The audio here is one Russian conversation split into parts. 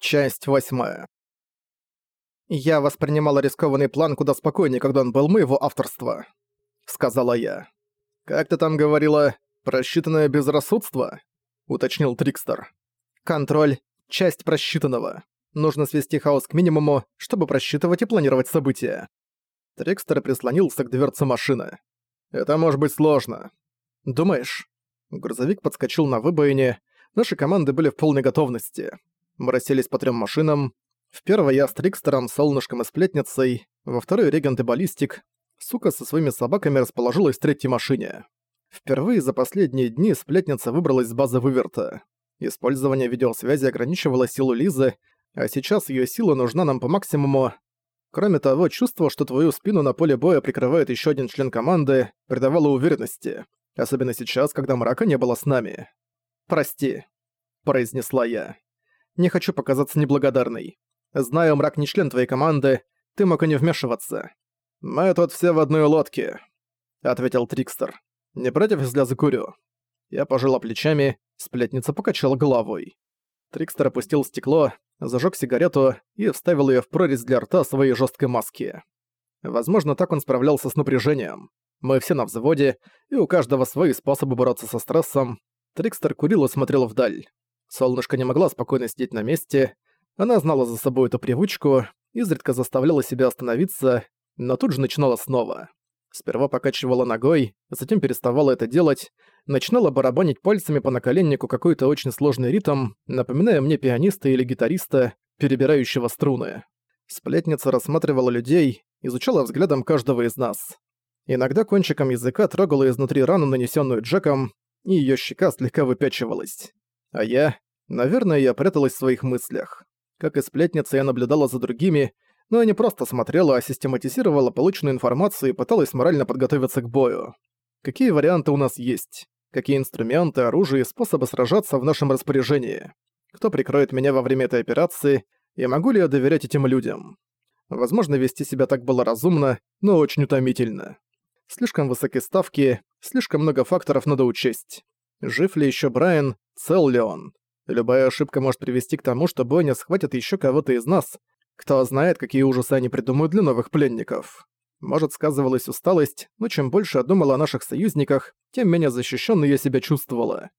Часть восьмая. «Я воспринимала рискованный план куда спокойнее, когда он был моего авторства», — сказала я. «Как ты там говорила, просчитанное безрассудство?» — уточнил Трикстер. «Контроль — часть просчитанного. Нужно свести хаос к минимуму, чтобы просчитывать и планировать события». Трикстер прислонился к дверце машины. «Это может быть сложно». «Думаешь?» Грузовик подскочил на выбоине, наши команды были в полной готовности. Мы расселись по трем машинам. В первой я с Трикстером, Солнышком и Сплетницей, во второй Регент и Баллистик. Сука со своими собаками расположилась в третьей машине. Впервые за последние дни Сплетница выбралась с базы Выверта. Использование видеосвязи ограничивало силу Лизы, а сейчас ее сила нужна нам по максимуму. Кроме того, чувство, что твою спину на поле боя прикрывает еще один член команды, придавало уверенности. Особенно сейчас, когда мрака не было с нами. «Прости», — произнесла я. Не хочу показаться неблагодарной. Знаю, мрак не член твоей команды, ты мог и не вмешиваться. Мы тут все в одной лодке, ответил Трикстер. Не против, если я закурю? Я пожала плечами, сплетница покачала головой. Трикстер опустил стекло, зажег сигарету и вставил ее в прорезь для рта своей жесткой маски. Возможно, так он справлялся с напряжением. Мы все на взводе, и у каждого свои способы бороться со стрессом. Трикстер курил и смотрел вдаль. Солнышко не могла спокойно сидеть на месте. Она знала за собой эту привычку, изредка заставляла себя остановиться, но тут же начинала снова. Сперва покачивала ногой, затем переставала это делать, начинала барабанить пальцами по наколеннику какой-то очень сложный ритм, напоминая мне пианиста или гитариста, перебирающего струны. Сплетница рассматривала людей, изучала взглядом каждого из нас. Иногда кончиком языка трогала изнутри рану, нанесенную Джеком, и ее щека слегка выпячивалась. А я... Наверное, я пряталась в своих мыслях. Как и сплетница, я наблюдала за другими, но я не просто смотрела, а систематизировала полученную информацию и пыталась морально подготовиться к бою. Какие варианты у нас есть? Какие инструменты, оружие и способы сражаться в нашем распоряжении? Кто прикроет меня во время этой операции? И могу ли я доверять этим людям? Возможно, вести себя так было разумно, но очень утомительно. Слишком высокие ставки, слишком много факторов надо учесть. Жив ли еще Брайан, цел ли он? Любая ошибка может привести к тому, что Бойня схватит еще кого-то из нас. Кто знает, какие ужасы они придумают для новых пленников. Может, сказывалась усталость, но чем больше я думала о наших союзниках, тем менее защищенной я себя чувствовала.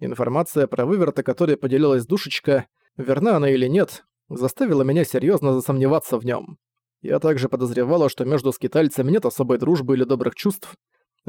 Информация про выверта, которой поделилась душечка, верна она или нет, заставила меня серьезно засомневаться в нем. Я также подозревала, что между скитальцами нет особой дружбы или добрых чувств,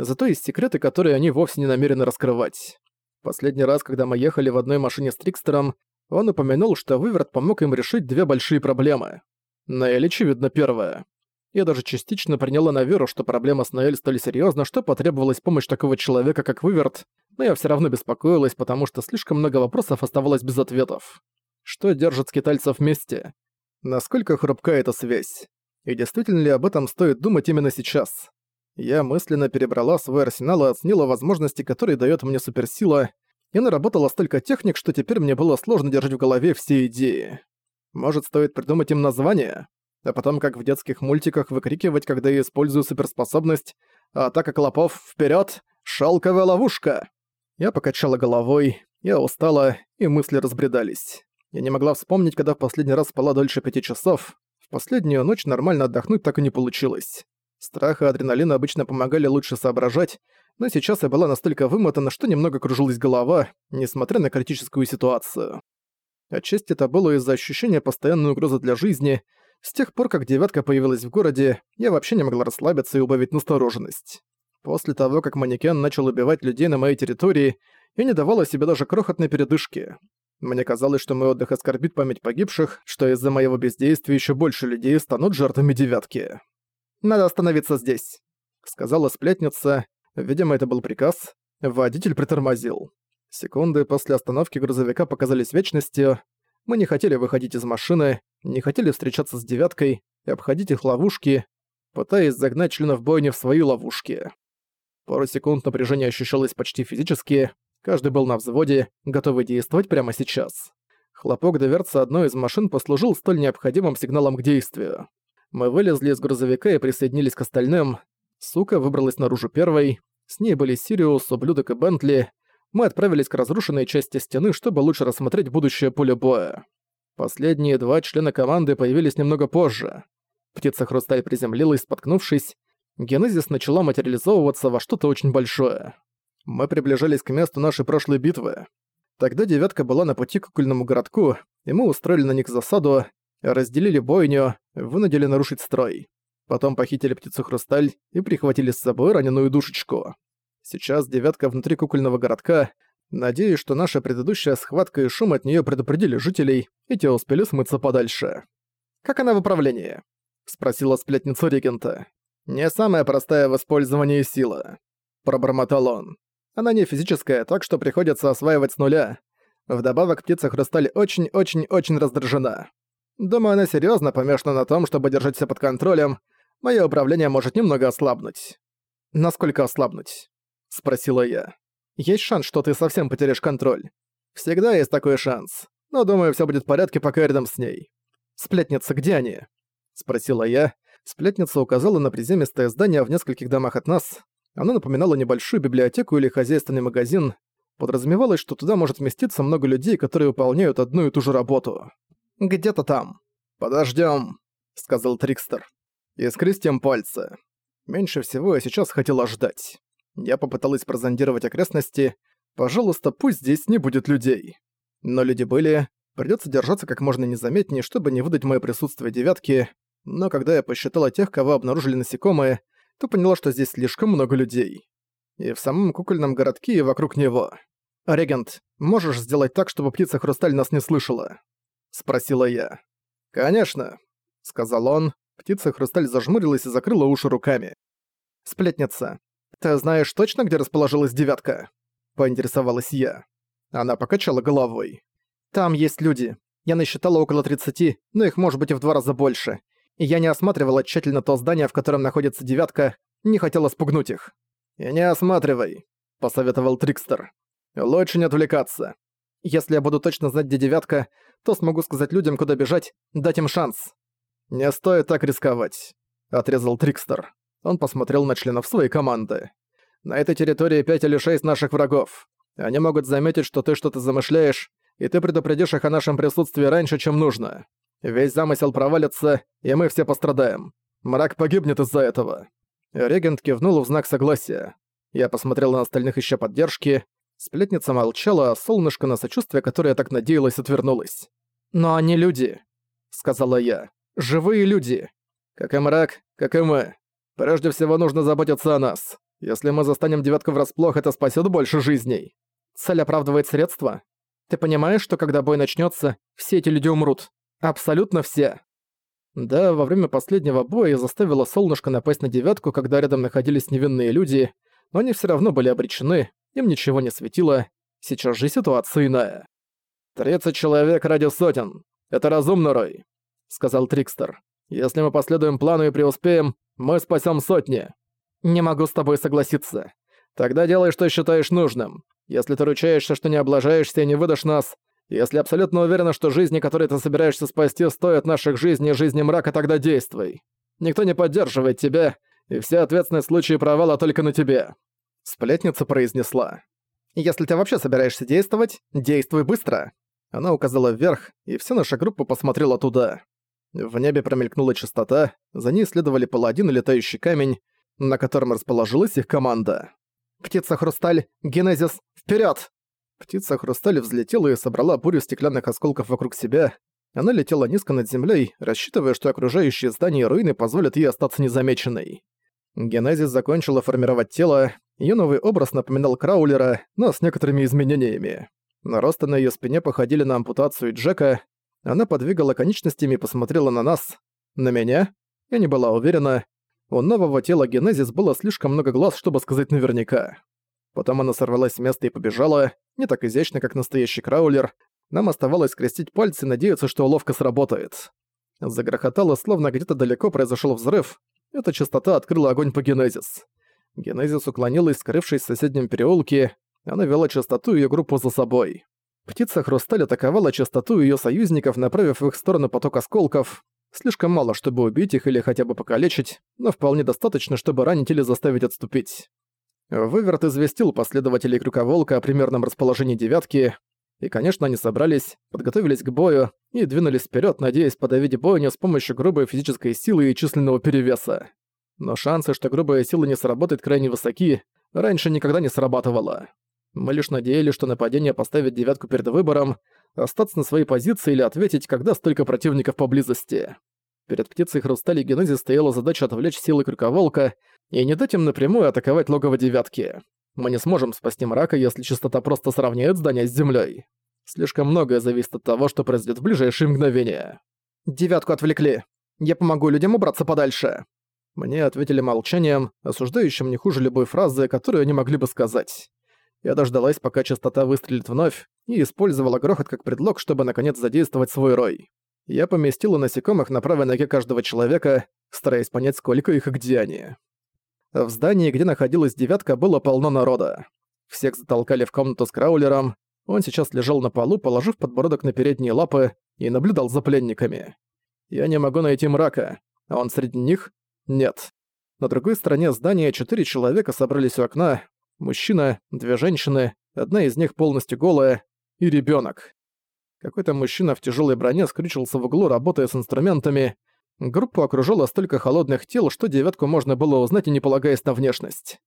Зато есть секреты, которые они вовсе не намерены раскрывать. Последний раз, когда мы ехали в одной машине с Трикстером, он упомянул, что Выверт помог им решить две большие проблемы. Наэль, очевидно, первая. Я даже частично приняла на веру, что проблема с Наэль столь серьезна, что потребовалась помощь такого человека, как Выверт, но я все равно беспокоилась, потому что слишком много вопросов оставалось без ответов. Что держит скитальцев вместе? Насколько хрупка эта связь? И действительно ли об этом стоит думать именно сейчас? Я мысленно перебрала свой арсенал и оценила возможности, которые дает мне суперсила, и наработала столько техник, что теперь мне было сложно держать в голове все идеи. Может, стоит придумать им название? А потом, как в детских мультиках, выкрикивать, когда я использую суперспособность «Атака клопов! вперед! Шелковая ловушка!» Я покачала головой, я устала, и мысли разбредались. Я не могла вспомнить, когда в последний раз спала дольше пяти часов. В последнюю ночь нормально отдохнуть так и не получилось. Страх и адреналин обычно помогали лучше соображать, но сейчас я была настолько вымотана, что немного кружилась голова, несмотря на критическую ситуацию. Отчасти это было из-за ощущения постоянной угрозы для жизни. С тех пор, как девятка появилась в городе, я вообще не могла расслабиться и убавить настороженность. После того, как манекен начал убивать людей на моей территории, я не давала себе даже крохотной передышки. Мне казалось, что мой отдых оскорбит память погибших, что из-за моего бездействия еще больше людей станут жертвами девятки. Надо остановиться здесь», — сказала сплетница. Видимо, это был приказ. Водитель притормозил. Секунды после остановки грузовика показались вечностью. Мы не хотели выходить из машины, не хотели встречаться с девяткой и обходить их ловушки, пытаясь загнать членов бойни в свои ловушки. Пару секунд напряжение ощущалось почти физически, каждый был на взводе, готовый действовать прямо сейчас. Хлопок дверцы одной из машин послужил столь необходимым сигналом к действию. Мы вылезли из грузовика и присоединились к остальным. Сука выбралась наружу первой. С ней были Сириус, Ублюдок и Бентли. Мы отправились к разрушенной части стены, чтобы лучше рассмотреть будущее поле боя. Последние два члена команды появились немного позже. Птица-хрусталь приземлилась, споткнувшись. Генезис начала материализовываться во что-то очень большое. Мы приближались к месту нашей прошлой битвы. Тогда девятка была на пути к кукольному городку, и мы устроили на них засаду, разделили бойню, вынудили нарушить строй. Потом похитили птицу-хрусталь и прихватили с собой раненую душечку. Сейчас девятка внутри кукольного городка. Надеюсь, что наша предыдущая схватка и шум от нее предупредили жителей, и те успели смыться подальше. «Как она в управлении?» — спросила сплетница регента. «Не самая простая в использовании сила», — пробормотал он. Она не физическая, так что приходится осваивать с нуля. Вдобавок птица-хрусталь очень-очень-очень раздражена. Думаю, она серьёзно помешана на том, чтобы держать всё под контролем. Моё управление может немного ослабнуть. Насколько ослабнуть? Спросила я. Есть шанс, что ты совсем потеряешь контроль. Всегда есть такой шанс. Но думаю, всё будет в порядке, пока рядом с ней. Сплетница, где они? Спросила я. Сплетница указала на приземистое здание в нескольких домах от нас. Оно напоминало небольшую библиотеку или хозяйственный магазин. Подразумевалось, что туда может вместиться много людей, которые выполняют одну и ту же работу. «Где-то там». «Подождём», — сказал Трикстер. «И скрестим пальцы». Меньше всего я сейчас хотела ждать. Я попыталась прозондировать окрестности. Пожалуйста, пусть здесь не будет людей. Но люди были. Придётся держаться как можно незаметнее, чтобы не выдать моё присутствие девятки. Но когда я посчитала тех, кого обнаружили насекомые, то поняла, что здесь слишком много людей. И в самом кукольном городке и вокруг него. «Регент, можешь сделать так, чтобы птица-хрусталь нас не слышала?» — спросила я. «Конечно», — сказал он. Птица-хрусталь зажмурилась и закрыла уши руками. «Сплетница, ты знаешь точно, где расположилась девятка?» — поинтересовалась я. Она покачала головой. «Там есть люди. Я насчитала около 30, но их может быть и в два раза больше и я не осматривала тщательно то здание, в котором находится девятка, не хотела спугнуть их. «И не осматривай», — посоветовал Трикстер. «Лучше не отвлекаться. Если я буду точно знать, где девятка, то смогу сказать людям, куда бежать, дать им шанс». «Не стоит так рисковать», — отрезал Трикстер. Он посмотрел на членов своей команды. «На этой территории пять или шесть наших врагов. Они могут заметить, что ты что-то замышляешь, и ты предупредишь их о нашем присутствии раньше, чем нужно. Весь замысел провалится, и мы все пострадаем. Мрак погибнет из-за этого». Регент кивнул в знак согласия. Я посмотрел на остальных ещё поддержки. Сплетница молчала, а солнышко на сочувствие, которое так надеялась, отвернулось. «Но они люди», — сказала я. «Живые люди. Как и мрак, как и мы. Прежде всего нужно заботиться о нас. Если мы застанем девятку врасплох, это спасет больше жизней. Цель оправдывает средства. Ты понимаешь, что когда бой начнется, все эти люди умрут? Абсолютно все. Да, во время последнего боя я заставила солнышко напасть на девятку, когда рядом находились невинные люди, но они все равно были обречены, им ничего не светило. Сейчас же ситуация иная. «Тридцать человек ради сотен. Это разумно, Рой», — сказал Трикстер. «Если мы последуем плану и преуспеем, мы спасем сотни». «Не могу с тобой согласиться. Тогда делай, что считаешь нужным. Если ты ручаешься, что не облажаешься и не выдашь нас, если абсолютно уверена, что жизни, которые ты собираешься спасти, стоят наших жизней и жизни мрака, тогда действуй. Никто не поддерживает тебя, и вся ответственность в случае провала только на тебе». Сплетница произнесла. «Если ты вообще собираешься действовать, действуй быстро». Она указала вверх, и вся наша группа посмотрела туда. В небе промелькнула частота, за ней следовали паладин и летающий камень, на котором расположилась их команда. «Птица-хрусталь, Генезис, вперед! Птица хрусталь взлетела и собрала бурю стеклянных осколков вокруг себя. Она летела низко над землей, рассчитывая, что окружающие здания и руины позволят ей остаться незамеченной. Генезис закончила формировать тело, ее новый образ напоминал Краулера, но с некоторыми изменениями. Наросты на ее спине походили на ампутацию Джека. Она подвигала конечностями и посмотрела на нас. На меня? Я не была уверена. У нового тела Генезис было слишком много глаз, чтобы сказать наверняка. Потом она сорвалась с места и побежала, не так изящно, как настоящий краулер. Нам оставалось скрестить пальцы и надеяться, что уловка сработает. Загрохотало, словно где-то далеко произошел взрыв. Эта частота открыла огонь по Генезис. Генезис уклонилась, скрывшись в соседнем переулке. Она вела частоту её группу за собой. Птица Хрусталь атаковала частоту её союзников, направив в их сторону поток осколков. Слишком мало, чтобы убить их или хотя бы покалечить, но вполне достаточно, чтобы ранить или заставить отступить. Выверт известил последователей Крюковолка о примерном расположении девятки. И, конечно, они собрались, подготовились к бою и двинулись вперед, надеясь подавить бойню с помощью грубой физической силы и численного перевеса. Но шансы, что грубая сила не сработает, крайне высоки, раньше никогда не срабатывало. Мы лишь надеялись, что нападение поставит девятку перед выбором, остаться на своей позиции или ответить, когда столько противников поблизости. Перед птицей Хрустали Генези стояла задача отвлечь силы Крюковолка и не дать им напрямую атаковать логово девятки. Мы не сможем спасти мрака, если частота просто сравняет здание с землей. Слишком многое зависит от того, что произойдет в ближайшие мгновения. «Девятку отвлекли. Я помогу людям убраться подальше». Мне ответили молчанием, осуждающим не хуже любой фразы, которую они могли бы сказать. Я дождалась, пока частота выстрелит вновь, и использовала грохот как предлог, чтобы наконец задействовать свой рой. Я поместила насекомых на правой ноге каждого человека, стараясь понять, сколько их и где они. В здании, где находилась девятка, было полно народа. Всех затолкали в комнату с краулером. Он сейчас лежал на полу, положив подбородок на передние лапы, и наблюдал за пленниками. Я не могу найти мрака, а он среди них? Нет. На другой стороне здания четыре человека собрались у окна, Мужчина, две женщины, одна из них полностью голая, и ребенок. Какой-то мужчина в тяжелой броне скрючился в углу, работая с инструментами. Группу окружало столько холодных тел, что девятку можно было узнать и не полагаясь на внешность.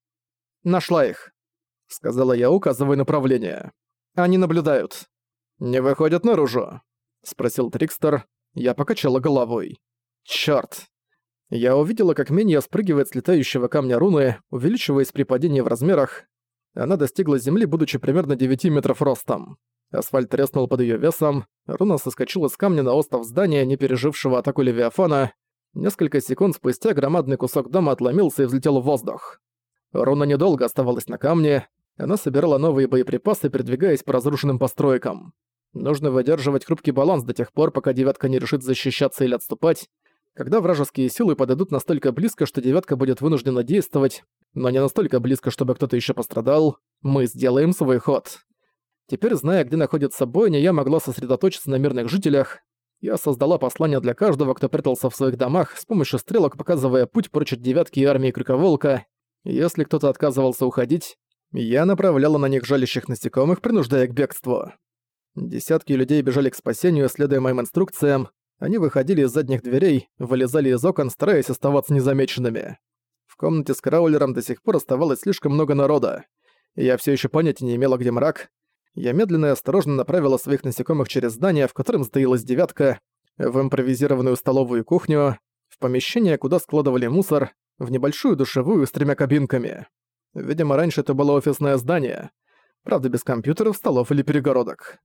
«Нашла их», — сказала я, указывая направление. «Они наблюдают». «Не выходят наружу?» — спросил Трикстер. Я покачала головой. «Чёрт!» Я увидела, как Минья спрыгивает с летающего камня руны, увеличиваясь при падении в размерах. Она достигла земли, будучи примерно 9 метров ростом. Асфальт треснул под ее весом, руна соскочила с камня на остров здания, не пережившего атаку Левиафана. Несколько секунд спустя громадный кусок дома отломился и взлетел в воздух. Руна недолго оставалась на камне, она собирала новые боеприпасы, передвигаясь по разрушенным постройкам. Нужно выдерживать хрупкий баланс до тех пор, пока девятка не решит защищаться или отступать, когда вражеские силы подойдут настолько близко, что девятка будет вынуждена действовать, но не настолько близко, чтобы кто-то еще пострадал, мы сделаем свой ход. Теперь, зная, где находится бойня, я могла сосредоточиться на мирных жителях. Я создала послание для каждого, кто прятался в своих домах, с помощью стрелок показывая путь прочь от девятки и армии Крюковолка. Если кто-то отказывался уходить, я направляла на них жалящих насекомых, принуждая к бегству. Десятки людей бежали к спасению, следуя моим инструкциям, они выходили из задних дверей, вылезали из окон, стараясь оставаться незамеченными. В комнате с краулером до сих пор оставалось слишком много народа. Я все еще понятия не имела, где мрак. Я медленно и осторожно направила своих насекомых через здание, в котором стоялась девятка, в импровизированную столовую кухню, в помещение, куда складывали мусор, в небольшую душевую с тремя кабинками. Видимо, раньше это было офисное здание. Правда, без компьютеров, столов или перегородок.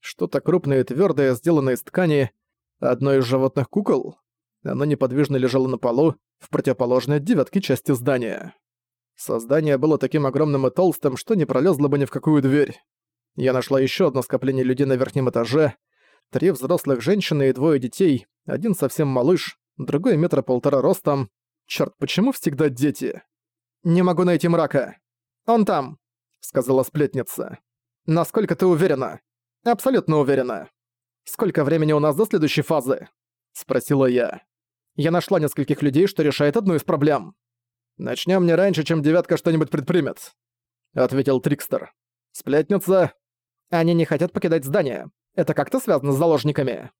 Что-то крупное и твёрдое, сделанное из ткани, Одно из животных кукол? Оно неподвижно лежало на полу, в противоположной от девятки части здания. Создание было таким огромным и толстым, что не пролезло бы ни в какую дверь. Я нашла еще одно скопление людей на верхнем этаже. Три взрослых женщины и двое детей, один совсем малыш, другой метра полтора ростом. Черт, почему всегда дети? «Не могу найти мрака. Он там», — сказала сплетница. «Насколько ты уверена?» «Абсолютно уверена». «Сколько времени у нас до следующей фазы?» — спросила я. «Я нашла нескольких людей, что решает одну из проблем». «Начнём не раньше, чем девятка что-нибудь предпримет», — ответил Трикстер. «Сплетница...» «Они не хотят покидать здание. Это как-то связано с заложниками».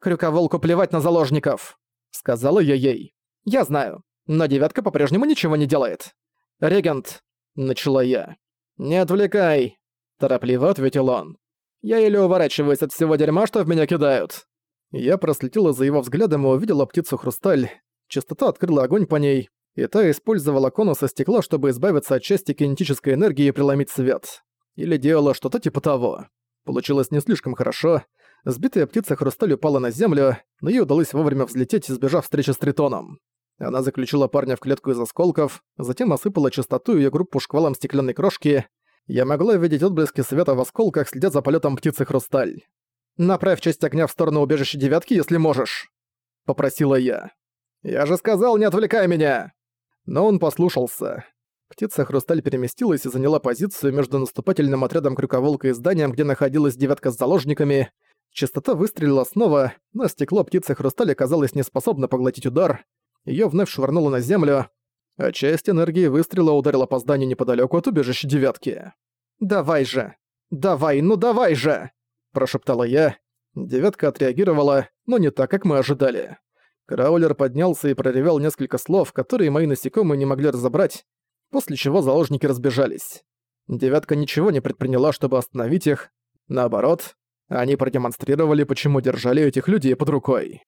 «Крюковолку плевать на заложников», — сказала я ей. «Я знаю, но девятка по-прежнему ничего не делает». «Регент», — начала я. «Не отвлекай», — торопливо ответил он. Я еле уворачиваюсь от всего дерьма, что в меня кидают. Я проследила за его взглядом и увидела птицу Хрусталь. Частота открыла огонь по ней, и та использовала конусы стекла, чтобы избавиться от части кинетической энергии и преломить свет. Или делала что-то типа того. Получилось не слишком хорошо. Сбитая птица Хрусталь упала на землю, но ей удалось вовремя взлететь, избежав встречи с Тритоном. Она заключила парня в клетку из осколков, затем осыпала частоту ее группу шквалом стеклянной крошки, я могла видеть отблески света в осколках, следя за полетом птицы Хрусталь. «Направь часть огня в сторону убежища девятки, если можешь», — попросила я. «Я же сказал, не отвлекай меня!» Но он послушался. Птица Хрусталь переместилась и заняла позицию между наступательным отрядом Крюковолка и зданием, где находилась девятка с заложниками. Частота выстрелила снова, но стекло птицы Хрусталь оказалось неспособно поглотить удар. Её вновь швырнуло на землю, а часть энергии выстрела ударила по зданию неподалеку от убежища девятки. «Давай же! Давай, ну давай же!» прошептала я. Девятка отреагировала, но не так, как мы ожидали. Краулер поднялся и проревел несколько слов, которые мои насекомые не могли разобрать, после чего заложники разбежались. Девятка ничего не предприняла, чтобы остановить их. Наоборот, они продемонстрировали, почему держали этих людей под рукой.